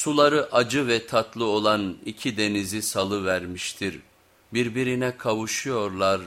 Suları acı ve tatlı olan iki denizi salı vermiştir. Birbirine kavuşuyorlar